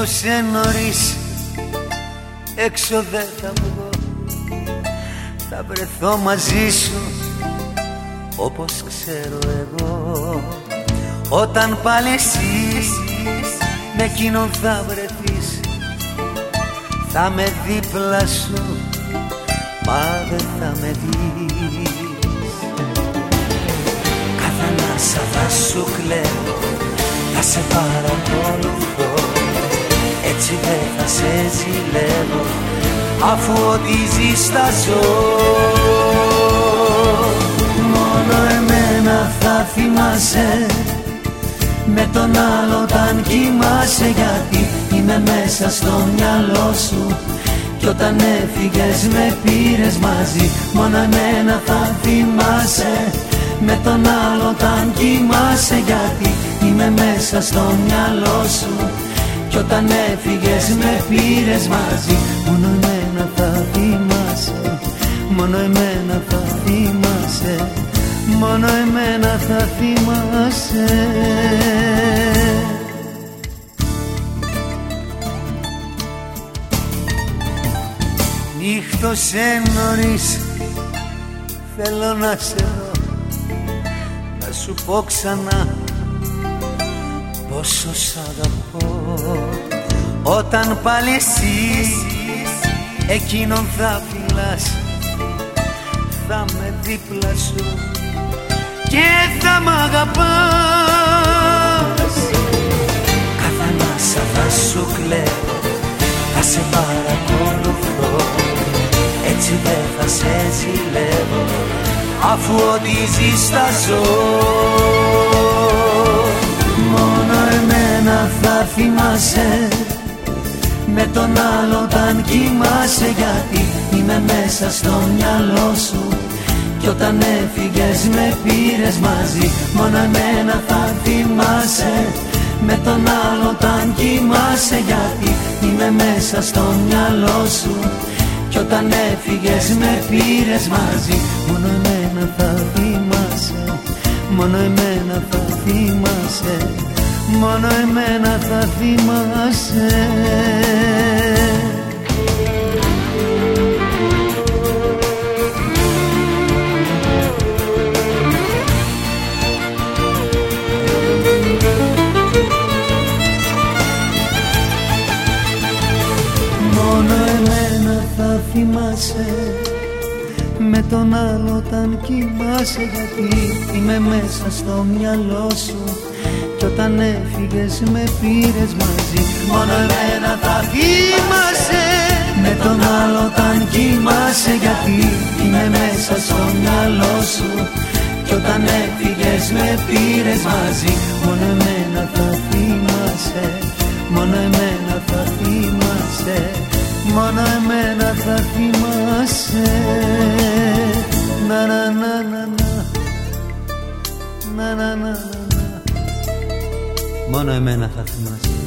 σε νωρίς. Έξω δεν θα βγω. Θα βρεθώ μαζί σου όπως ξέρω εγώ. Όταν πάλι εσύ με εκείνον θα βρεθείς. Θα με δίπλα σου μα δεν θα με δεις. Κάθε ανάσα θα σου κλαίω θα σε παρακολουθώ έτσι δεν θα σε ζηλεύω αφού ό,τι ζεις θα ζω μόνο εμένα θα θυμάσαι με τον άλλο όταν κοιμάσαι γιατί είμαι μέσα στο μυαλό σου. Κι όταν έφυγες με πήρες μαζί μόνο εμένα θα θυμάσαι. Με τον άλλο όταν κοιμάσαι γιατί είμαι μέσα στο μυαλό σου κι όταν έφυγες με πήρες μαζί. Μόνο εμένα θα θυμάσαι Μόνο εμένα θα θυμάσαι Μόνο εμένα θα θυμάσαι. Νύχτωσε νωρίς Θέλω να σε δω Να σου πω ξανά πόσο σ' αγαπώ. Όταν πάλι εσύ εκείνον θα φυλάς Θα με δίπλα σου και θα μ' αγαπάς. Κάθε ανάσα θα σου κλαίω Θα σε παρακολουθώ. Έτσι δεν θα σε ζηλεύω Αφού ό,τι ζεις θα ζω θα θυμάσαι. Με τον άλλο όταν κοιμάσαι γιατί είμαι μέσα στο μυαλό σου. Κι όταν έφυγες με πήρες μαζί μόνο εμένα θα θυμάσαι. Με τον άλλο όταν κοιμάσαι γιατί είμαι μέσα στο μυαλό σου. Κι όταν έφυγες με πήρες μαζί μόνο εμένα θα θυμάσαι. Μόνο εμένα θα θυμάσαι μόνο εμένα θα θυμάσαι. Μόνο εμένα θα θυμάσαι. Με τον άλλο όταν κοιμάσαι γιατί είμαι μέσα στο μυαλό σου. κι όταν έφυγες με πήρες μαζί. Μόνο εμένα θα θυμάσαι Με τον άλλο όταν κοιμάσαι Γιατί είμαι μέσα στο μυαλό σου. Κι όταν έφυγες με πήρες μαζί. Μόνο εμένα θα θυμάσαι Μόνο εμένα θα θυμάσαι Μόνο εμένα θα θυμάσαι Να να να. Να να να να να Μόνο εμένα θα θυμάσαι